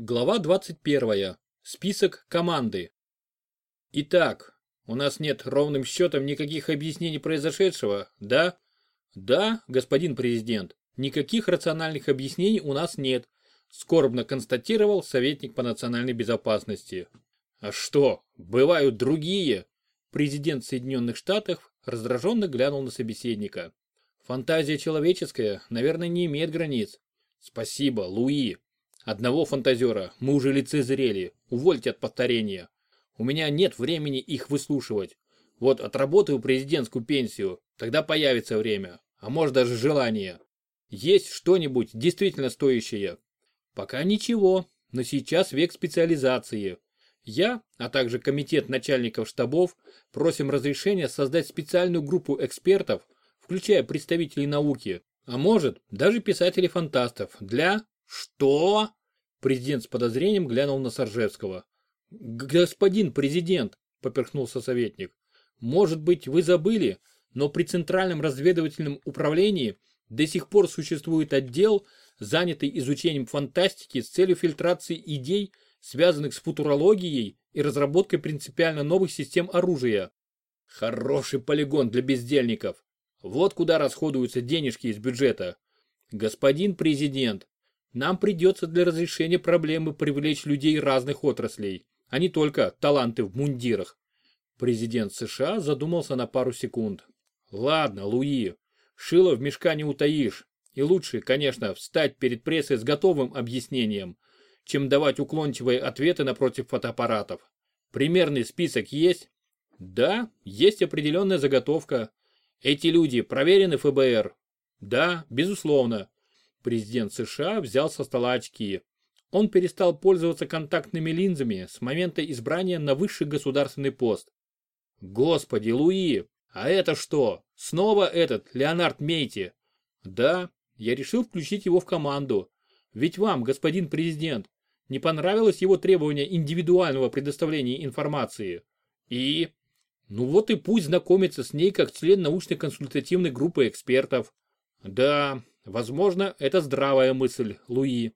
Глава 21. Список команды. Итак, у нас нет ровным счетом никаких объяснений произошедшего, да? Да, господин президент, никаких рациональных объяснений у нас нет, скорбно констатировал советник по национальной безопасности. А что, бывают другие? Президент Соединенных Штатов раздраженно глянул на собеседника. Фантазия человеческая, наверное, не имеет границ. Спасибо, Луи, Одного фантазера мы уже лицезрели, увольте от повторения. У меня нет времени их выслушивать. Вот отработаю президентскую пенсию, тогда появится время, а может даже желание. Есть что-нибудь действительно стоящее? Пока ничего, но сейчас век специализации. Я, а также комитет начальников штабов, просим разрешения создать специальную группу экспертов, включая представителей науки, а может, даже писателей-фантастов, для... Что? Президент с подозрением глянул на Саржевского. «Господин президент», – поперхнулся советник, – «может быть, вы забыли, но при Центральном разведывательном управлении до сих пор существует отдел, занятый изучением фантастики с целью фильтрации идей, связанных с футурологией и разработкой принципиально новых систем оружия. Хороший полигон для бездельников. Вот куда расходуются денежки из бюджета. Господин президент, нам придется для разрешения проблемы привлечь людей разных отраслей, а не только таланты в мундирах. Президент США задумался на пару секунд. Ладно, Луи, шило в мешка не утаишь. И лучше, конечно, встать перед прессой с готовым объяснением, чем давать уклончивые ответы напротив фотоаппаратов. Примерный список есть? Да, есть определенная заготовка. Эти люди проверены ФБР? Да, безусловно. Президент США взял со стола очки. Он перестал пользоваться контактными линзами с момента избрания на высший государственный пост. Господи, Луи, а это что? Снова этот Леонард Мейти? Да, я решил включить его в команду. Ведь вам, господин президент, не понравилось его требование индивидуального предоставления информации. И? Ну вот и пусть знакомится с ней как член научно-консультативной группы экспертов. Да, Возможно, это здравая мысль, Луи.